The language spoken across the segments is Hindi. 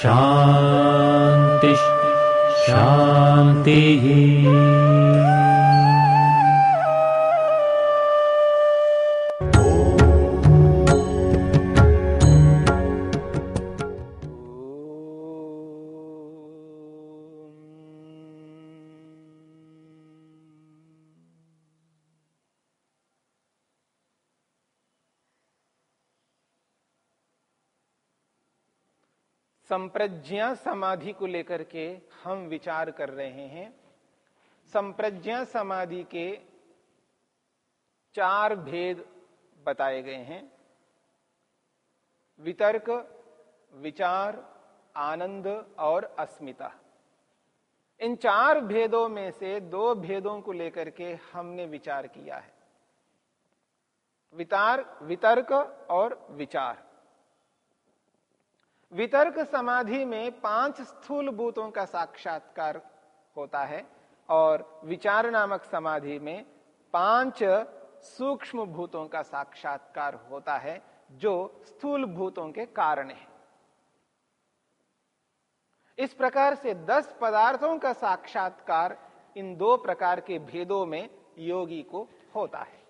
शान्तिः शान्तिः संप्रज्ञा समाधि को लेकर के हम विचार कर रहे हैं। संप्रज्ञा समाधि के चार भेद बताए गए हैं। वितर्क, विचार, आनंद और अस्मिता। इन चार भेदों में से दो भेदों को लेकर के हमने विचार किया है। वितार, वितर्क और विचार। वितर्क समाधि में पाँच स्थूल भूतों का साक्षात्कार होता है और विचार नामक समाधि में पाँच सूक्ष्म भूतों का साक्षात्कार होता है, जो स्थूल भूतों के कारण है। इस प्रकार से दस पदार्थों का साक्षात्कार इन दो प्रकार के भेदों में योगी को होता है।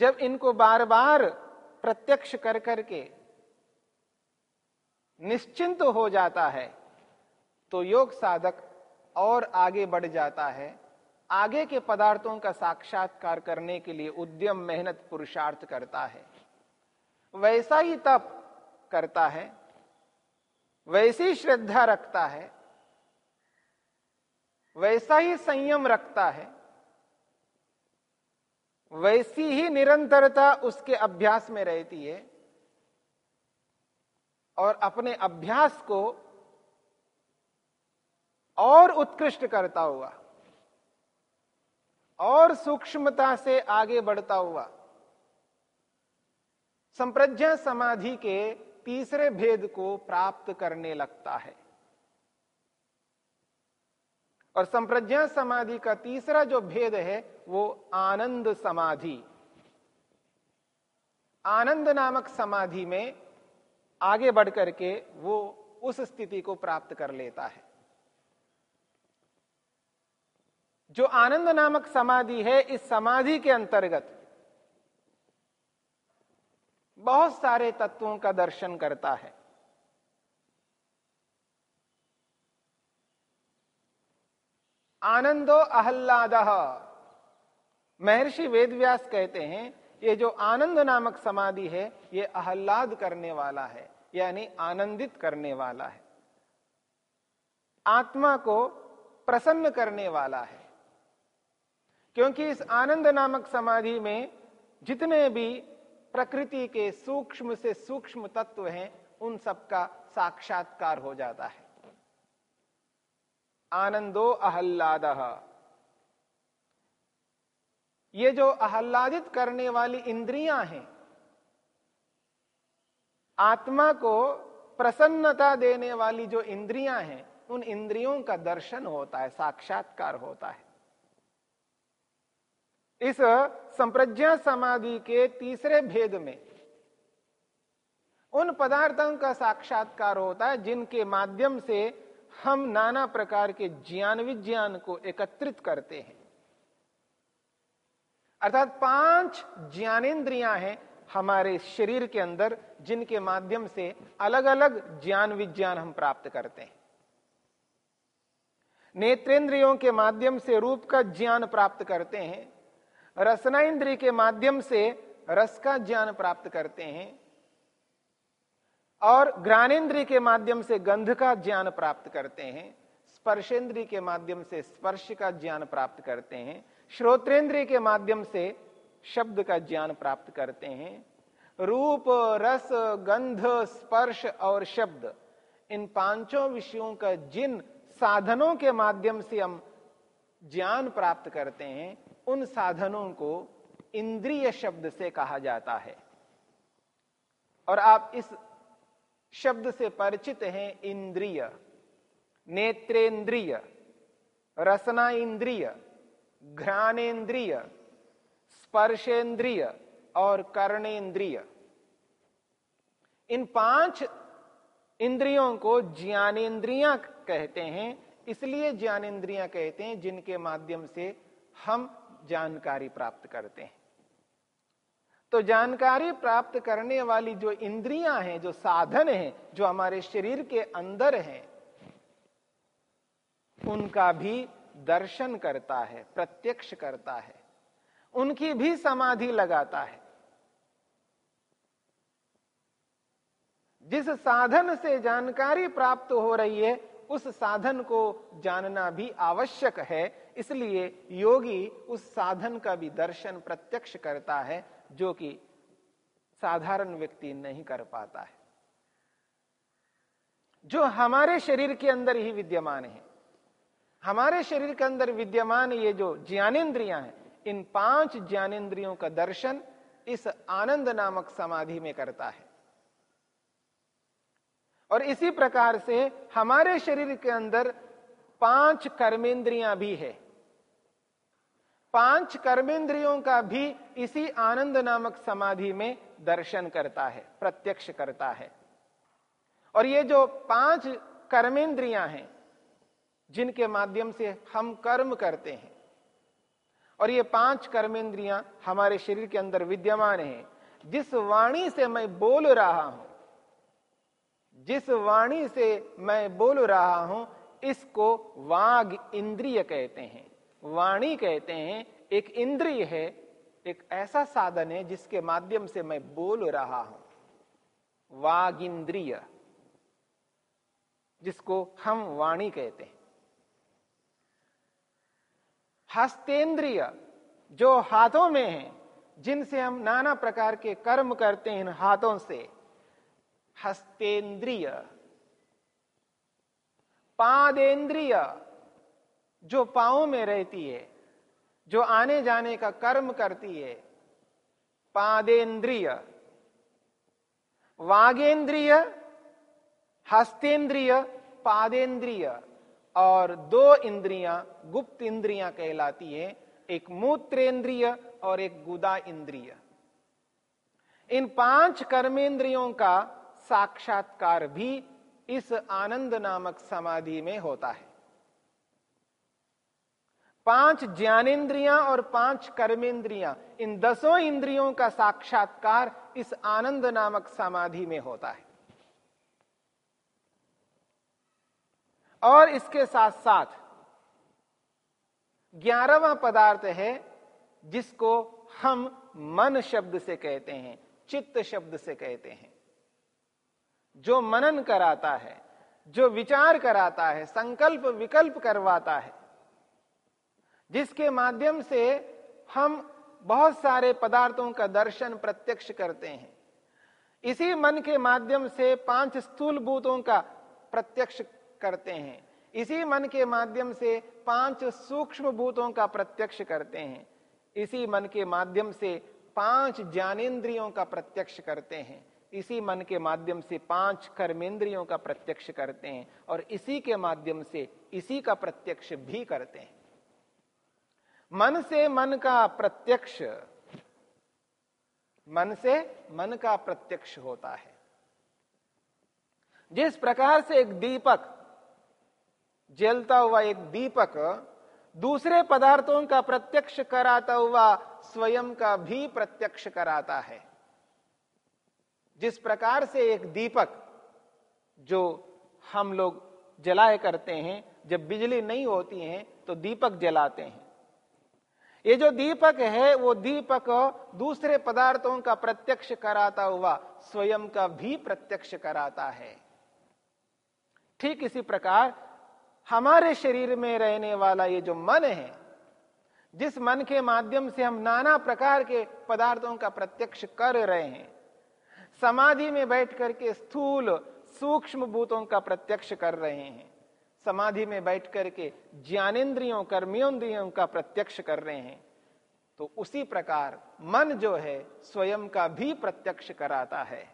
जब इनको बार बार प्रत्यक्ष कर करके निश्चिंत हो जाता है तो योग साधक और आगे बढ़ जाता है। आगे के पदार्थों का साक्षात्कार करने के लिए उद्यम मेहनत पुरुषार्थ करता है। वैसा ही तप करता है, वैसी श्रद्धा रखता है, वैसा ही संयम रखता है वैसी ही निरंतरता उसके अभ्यास में रहती है और अपने अभ्यास को और उत्कृष्ट करता हुआ, और सूक्ष्मता से आगे बढ़ता हुआ, संप्रज्ञा समाधि के तीसरे भेद को प्राप्त करने लगता है। और संप्रज्ञा समाधि का तीसरा जो भेद है, वो आनंद समाधि। आनंद नामक समाधि में आगे बढ़ करके वो उस स्थिति को प्राप्त कर लेता है। जो आनंद नामक समाधि है, इस समाधि के अंतर्गत बहुत सारे तत्वों का दर्शन करता है। आनंदो अहल्लाद। महर्षि वेदव्यास कहते हैं, ये जो आनंद नामक समाधि है, ये अहल्लाद करने वाला है, यानी आनंदित करने वाला है। आत्मा को प्रसन्न करने वाला है। क्योंकि इस आनंद नामक समाधि में जितने भी प्रकृति के सूक्ष्म से सूक्ष्म तत्व हैं, उन सबका साक्षात्कार हो जाता है। आनंदो अहल्लाद। ये जो अहल्लादित करने वाली इंद्रियाँ हैं, आत्मा को प्रसन्नता देने वाली जो इंद्रियाँ हैं, उन इंद्रियों का दर्शन होता है, साक्षात्कार होता है। इस संप्रज्ञा समाधि के तीसरे भेद में, उन पदार्थों का साक्षात्कार होता है जिनके माध्यम से हम नाना प्रकार के ज्ञान विज्ञान को एकत्रित करते हैं। अर्थात पाँच ज्ञानेन्द्रियाँ हैं हमारे शरीर के अंदर, जिनके माध्यम से अलग अलग ज्ञान विज्ञान हम प्राप्त करते हैं। नेत्रेंद्रियों के माध्यम से रूप का ज्ञान प्राप्त करते हैं। रसना इंद्रिय के माध्यम से रस का ज्ञान प्राप्त करते हैं। और ज्ञानेन्द्रिय के माध्यम से गंध का ज्ञान प्राप्त करते हैं, स्पर्शेंद्रिय के माध्यम से स्पर्श का ज्ञान प्राप्त करते हैं, श्रोत्रेंद्रिय के माध्यम से शब्द का ज्ञान प्राप्त करते हैं, रूप, रस, गंध, स्पर्श और शब्द, इन पाँचों विषयों का जिन साधनों के माध्यम से हम ज्ञान प्राप्त करते हैं, उन साधनों को इंद्रिय शब्द से कहा जाता है। और आप इस शब्द से परिचित हैं इंद्रिय, नेत्रेंद्रिय रसना इंद्रिय घ्राणेन्द्रिय स्पर्शेंद्रिय और कर्णेन्द्रिय इन पाँच इंद्रियों को ज्ञानेन्द्रिया कहते हैं, इसलिए ज्ञानेन्द्रिया कहते हैं जिनके माध्यम से हम जानकारी प्राप्त करते हैं। तो जानकारी प्राप्त करने वाली जो इंद्रियाँ हैं, जो साधन हैं, जो हमारे शरीर के अंदर हैं, उनका भी दर्शन करता है, प्रत्यक्ष करता है। उनकी भी समाधि लगाता है। जिस साधन से जानकारी प्राप्त हो रही है, उस साधन को जानना भी आवश्यक है। इसलिए योगी उस साधन का भी दर्शन प्रत्यक्ष करता है जो कि साधारण व्यक्ति नहीं कर पाता है। जो हमारे शरीर के अंदर ही विद्यमान है, हमारे शरीर के अंदर विद्यमान ये जो ज्ञानेन्द्रियाँ हैं, इन पाँच ज्ञानेन्द्रियों का दर्शन इस आनंद नामक समाधि में करता है। और इसी प्रकार से हमारे शरीर के अंदर पाँच कर्मेंद्रियाँ भी है। पाँच कर्मेंद्रियों का भी इसी आनंद नामक समाधि में दर्शन करता है, प्रत्यक्ष करता है। और ये जो पाँच कर्मेंद्रियाँ हैं, जिनके माध्यम से हम कर्म करते हैं, और ये पाँच कर्मेंद्रियाँ हमारे शरीर के अंदर विद्यमान हैं, जिस वाणी से मैं बोल रहा हूँ, जिस वाणी से मैं बोल रहा हूँ, इसको वाग इंद्रिय कहते हैं। वाणी कहते हैं, एक इंद्रिय है, एक ऐसा साधन है जिसके माध्यम से मैं बोल रहा हूँ। वाग इंद्रिय जिसको हम वाणी कहते हैं। हस्तेंद्रिय, जो हाथों में है, जिनसे हम नाना प्रकार के कर्म करते हैं इन हाथों से। हस्तेंद्रिय, पादेंद्रिय जो पाओ में रहती है, जो आने जाने का कर्म करती है, पादेंद्रिय। वागेंद्रिय, हस्तेंद्रिय, पादेंद्रिय और दो इंद्रियाँ गुप्त इंद्रियाँ कहलाती है, एक मूत्रेंद्रिय और एक गुदा इंद्रिय। इन पाँच कर्मेंद्रियों का साक्षात्कार भी इस आनंद नामक समाधि में होता है। पाँच ज्ञानेन्द्रियाँ और पाँच कर्मेंद्रियाँ, इन दसों इंद्रियों का साक्षात्कार इस आनंद नामक समाधि में होता है। और इसके साथ साथ ग्यारहवा पदार्थ है, जिसको हम मन शब्द से कहते हैं, चित्त शब्द से कहते हैं। जो मनन कराता है, जो विचार कराता है, संकल्प विकल्प करवाता है जिसके माध्यम से हम बहुत सारे पदार्थों का दर्शन प्रत्यक्ष करते हैं। इसी मन के माध्यम से पाँच स्थूल भूतों का प्रत्यक्ष करते हैं। इसी मन के माध्यम से पाँच सूक्ष्म भूतों का प्रत्यक्ष करते हैं। इसी मन के माध्यम से पाँच ज्ञानेन्द्रियों का प्रत्यक्ष करते हैं। इसी मन के माध्यम से पाँच कर्मेंद्रियों का प्रत्यक्ष करते हैं और इसी के माध्यम से इसी का प्रत्यक्ष भी करते हैं। मन से मन का प्रत्यक्ष मन से मन का प्रत्यक्ष होता है। जिस प्रकार से एक दीपक जलता हुआ एक दीपक दूसरे पदार्थों का प्रत्यक्ष कराता हुआ स्वयं का भी प्रत्यक्ष कराता है। जिस प्रकार से एक दीपक जो हम लोग जलाए करते हैं, जब बिजली नहीं होती है तो दीपक जलाते हैं। ये जो दीपक है, वो दीपक दूसरे पदार्थों का प्रत्यक्ष कराता हुआ, स्वयं का भी प्रत्यक्ष कराता है। ठीक इसी प्रकार, हमारे शरीर में रहने वाला ये जो मन है, जिस मन के माध्यम से हम नाना प्रकार के पदार्थों का प्रत्यक्ष कर रहे हैं, समाधि में बैठ करके स्थूल, सूक्ष्म भूतों का प्रत्यक्ष कर रहे हैं। समाधि में बैठ करके ज्ञानेन्द्रियों कर्मियोन्द्रियों का प्रत्यक्ष कर रहे हैं तो उसी प्रकार मन जो है स्वयं का भी प्रत्यक्ष कराता है।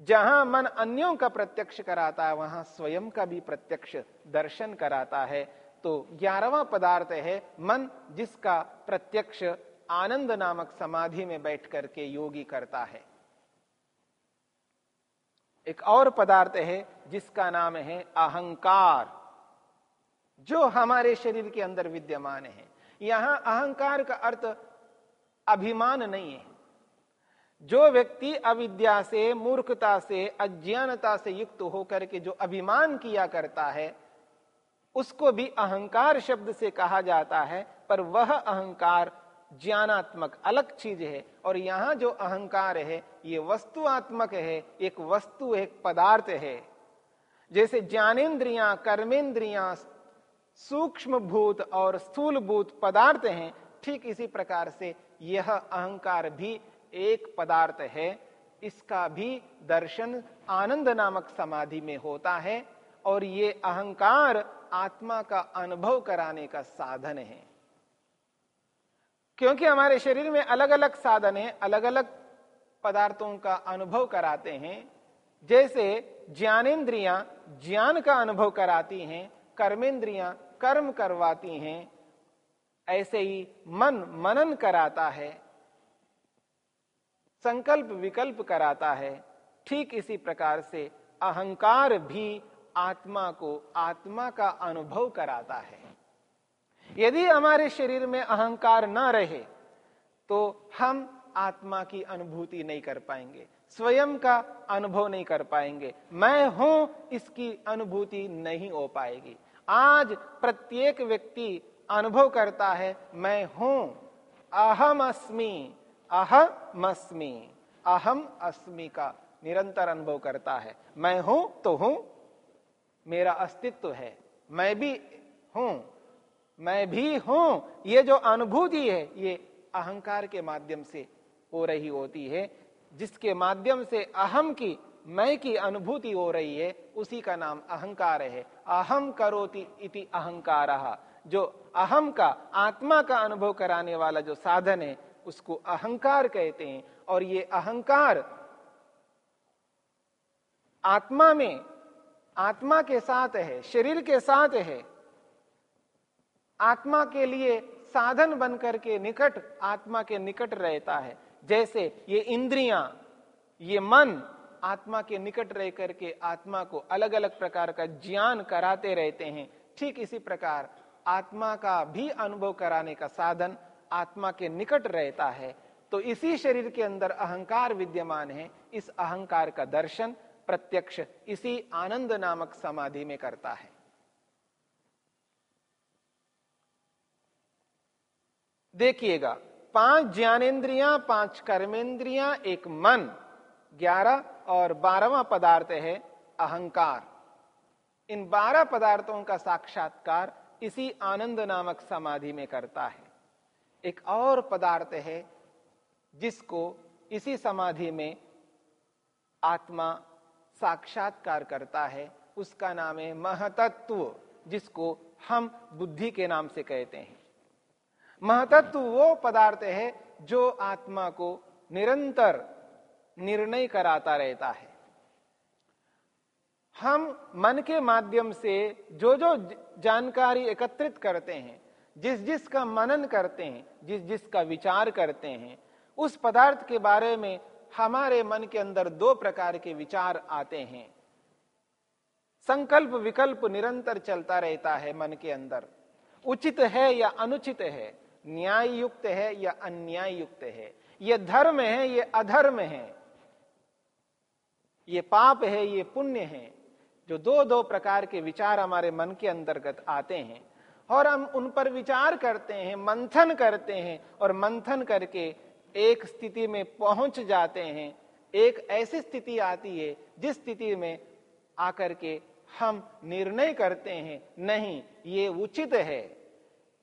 जहाँ मन अन्यों का प्रत्यक्ष कराता है, वहाँ स्वयं का भी प्रत्यक्ष दर्शन कराता है। तो ग्यारहवा पदार्थ है मन, जिसका प्रत्यक्ष आनंद नामक समाधि में बैठ करके योगी करता है। एक और पदार्थ है, जिसका नाम है अहंकार, जो हमारे शरीर के अंदर विद्यमान है। यहाँ अहंकार का अर्थ अभिमान नहीं है। जो व्यक्ति अविद्या से, मूर्खता से, अज्ञानता से युक्त होकर के जो अभिमान किया करता है, उसको भी अहंकार शब्द से कहा जाता है, पर वह अहंकार ज्ञानात्मक, अलग चीज़ है। और यहाँ जो अहंकार है, ये वस्तुआत्मक है, एक वस्तु, एक पदार्थ है। जैसे ज्ञानेन्द्रिया कर्मेंद्रिया सूक्ष्म भूत और स्थूल भूत पदार्थ हैं, ठीक इसी प्रकार से यह अहंकार भी एक पदार्थ है। इसका भी दर्शन आनंद नामक समाधि में होता है। और ये अहंकार आत्मा का अनुभव कराने का साधन है। क्योंकि हमारे शरीर में अलग अलग साधन अलग अलग पदार्थों का अनुभव कराते हैं, जैसे ज्ञानेन्द्रियाँ ज्ञान का अनुभव कराती हैं, कर्मेंद्रियाँ कर्म करवाती हैं, ऐसे ही मन मनन कराता है, संकल्प विकल्प कराता है, ठीक इसी प्रकार से अहंकार भी आत्मा को आत्मा का अनुभव कराता है। यदि हमारे शरीर में अहंकार न रहे तो हम आत्मा की अनुभूति नहीं कर पाएँगे, स्वयं का अनुभव नहीं कर पाएँगे। मैं हूँ, इसकी अनुभूति नहीं हो पाएगी। आज प्रत्येक व्यक्ति अनुभव करता है, मैं हूँ, अहम अस्मि अहमस्मी अहम अस्मि का निरंतर अनुभव करता है। मैं हूँ तो हूँ, मेरा अस्तित्व है, मैं भी हूँ मैं भी हूँ, ये जो अनुभूति है, ये अहंकार के माध्यम से हो रही होती है, जिसके माध्यम से अहम की, मैं की अनुभूति हो रही है, उसी का नाम अहंकार है। अहम करोति इति अहंकार। जो अहम का, आत्मा का अनुभव कराने वाला जो साधन है, उसको अहंकार कहते हैं। और ये अहंकार आत्मा में, आत्मा के साथ है, शरीर के साथ है आत्मा के लिए साधन बनकर के निकट आत्मा के निकट रहता है। जैसे ये इंद्रियाँ, ये मन आत्मा के निकट रह करके आत्मा को अलग अलग प्रकार का ज्ञान कराते रहते हैं। ठीक इसी प्रकार आत्मा का भी अनुभव कराने का साधन आत्मा के निकट रहता है। तो इसी शरीर के अंदर अहंकार विद्यमान है। इस अहंकार का दर्शन प्रत्यक्ष इसी आनंद नामक समाधि में करता है। देखिएगा, पाँच ज्ञानेन्द्रिया, पाँच कर्मेंद्रिया एक मन, ग्यारह और बारहवा पदार्थ है अहंकार। इन बारह पदार्थों का साक्षात्कार इसी आनंद नामक समाधि में करता है। एक और पदार्थ है जिसको इसी समाधि में आत्मा साक्षात्कार करता है, उसका नाम है महतत्व, जिसको हम बुद्धि के नाम से कहते हैं। महतत्व वो पदार्थ है जो आत्मा को निरंतर निर्णय कराता रहता है। हम मन के माध्यम से जो जो जानकारी एकत्रित करते हैं, जिस जिस का मनन करते हैं, जिस जिस का विचार करते हैं, उस पदार्थ के बारे में हमारे मन के अंदर दो प्रकार के विचार आते हैं। संकल्प विकल्प निरंतर चलता रहता है मन के अंदर। उचित है या अनुचित है न्याय युक्त है या अन्याय युक्त है? ये धर्म है, ये अधर्म है। ये पाप है, ये पुण्य है। जो दो दो प्रकार के विचार हमारे मन के अंतर्गत आते हैं और हम उन पर विचार करते हैं, मंथन करते हैं और मंथन करके एक स्थिति में पहुँच जाते हैं। एक ऐसी स्थिति आती है जिस स्थिति में आकर के हम निर्णय करते हैं, नहीं, ये उचित है।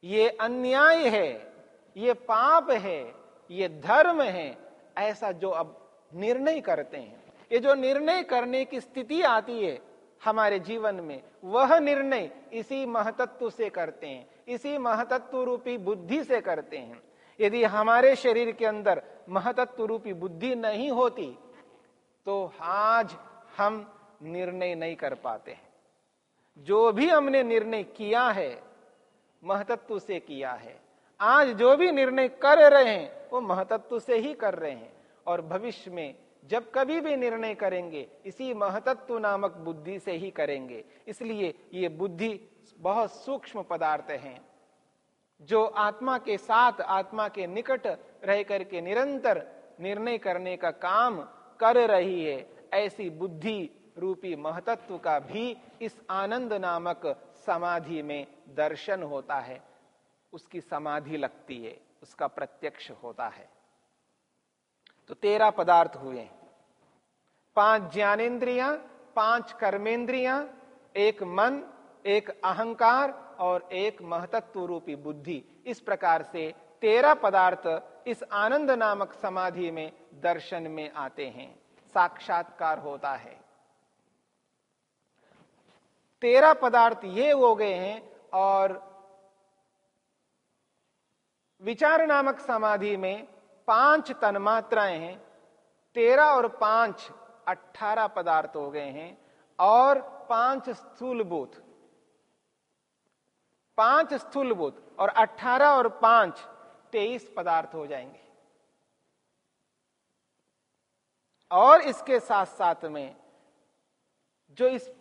ये अन्याय है, ये पाप है, ये धर्म है, ऐसा जो अब निर्णय करते हैं। ये जो निर्णय करने की स्थिति आती है हमारे जीवन में, वह निर्णय इसी महतत्व से करते हैं, इसी महतत्व रूपी बुद्धि से करते हैं। यदि हमारे शरीर के अंदर महतत्व रूपी बुद्धि नहीं होती तो आज हम निर्णय नहीं कर पाते हैं। जो भी हमने निर्णय किया है महतत्व से किया है। आज जो भी निर्णय कर रहे हैं, वो महतत्व से ही कर रहे हैं। और भविष्य में जब कभी भी निर्णय करेंगे, इसी महतत्व नामक बुद्धि से ही करेंगे। इसलिए ये बुद्धि बहुत सूक्ष्म पदार्थ हैं, जो आत्मा के साथ, आत्मा के निकट रह करके निरंतर निर्णय करने का काम कर रही है। ऐसी बुद्धि रूपी महतत्व का भी इस आनंद नामक समाधि में दर्शन होता है, उसकी समाधि लगती है, उसका प्रत्यक्ष होता है। तो तेरह पदार्थ हुए। पाँच ज्ञानेन्द्रिया, पाँच कर्मेंद्रिया, एक मन, एक अहंकार और एक महतत्व रूपी बुद्धि। इस प्रकार से तेरह पदार्थ इस आनंद नामक समाधि में दर्शन में आते हैं, साक्षात्कार होता है। तेरह पदार्थ ये हो गए हैं और विचार नामक समाधि में पाँच तन्मात्राएँ हैं तेरह और पाँच अठारह पदार्थ हो गए हैं और पाँच स्थूलभूत। पाँच स्थूलभूत और अठारह और पाँच तेईस पदार्थ हो जाएँगे। और इसके साथ साथ में जो इस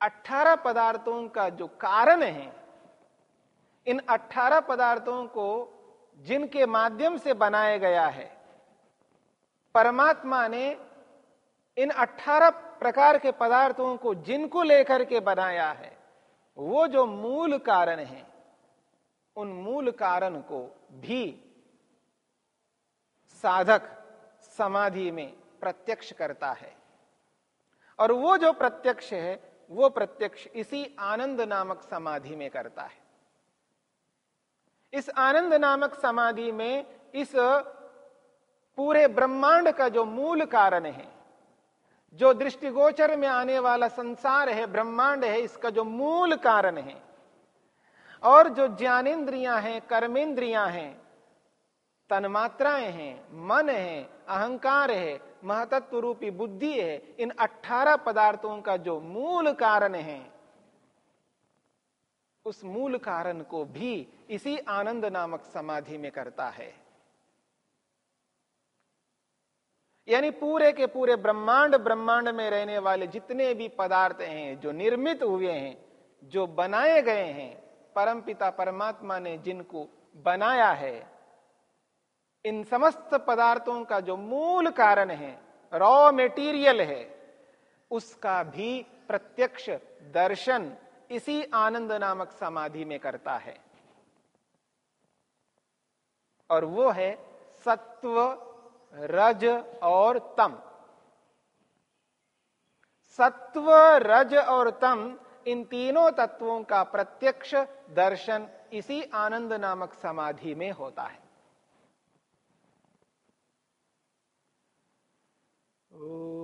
अठारह पदार्थों का जो कारण है, इन अठारह पदार्थों को जिनके माध्यम से बनाया गया है, परमात्मा ने इन अठारह प्रकार के पदार्थों को जिनको लेकर के बनाया है, वो जो मूल कारण है, उन मूल कारण को भी साधक समाधि में प्रत्यक्ष करता है। और वो जो प्रत्यक्ष है वो प्रत्यक्ष इसी आनंद नामक समाधि में करता है। इस आनंद नामक समाधि में इस पूरे ब्रह्मांड का जो मूल कारण है, जो दृष्टिगोचर में आने वाला संसार है, ब्रह्मांड है, इसका जो मूल कारण है, और जो ज्ञानेन्द्रियाँ हैं कर्मेंद्रियाँ हैं, तन्मात्राएँ हैं, मन है, अहंकार है महतत्व रूपी बुद्धि है, इन अठारह पदार्थों का जो मूल कारण है, उस मूल कारण को भी इसी आनंद नामक समाधि में करता है। यानी पूरे के पूरे ब्रह्मांड ब्रह्मांड में रहने वाले जितने भी पदार्थ हैं, जो निर्मित हुए हैं, जो बनाए गए हैं परम पिता परमात्मा ने जिनको बनाया है इन समस्त पदार्थों का जो मूल कारण है रॉ मेटीरियल है, उसका भी प्रत्यक्ष दर्शन इसी आनंद नामक समाधि में करता है। और वो है सत्व, रज और तम। सत्व, रज और तम, इन तीनों तत्वों का प्रत्यक्ष दर्शन इसी आनंद नामक समाधि में होता है। Oh.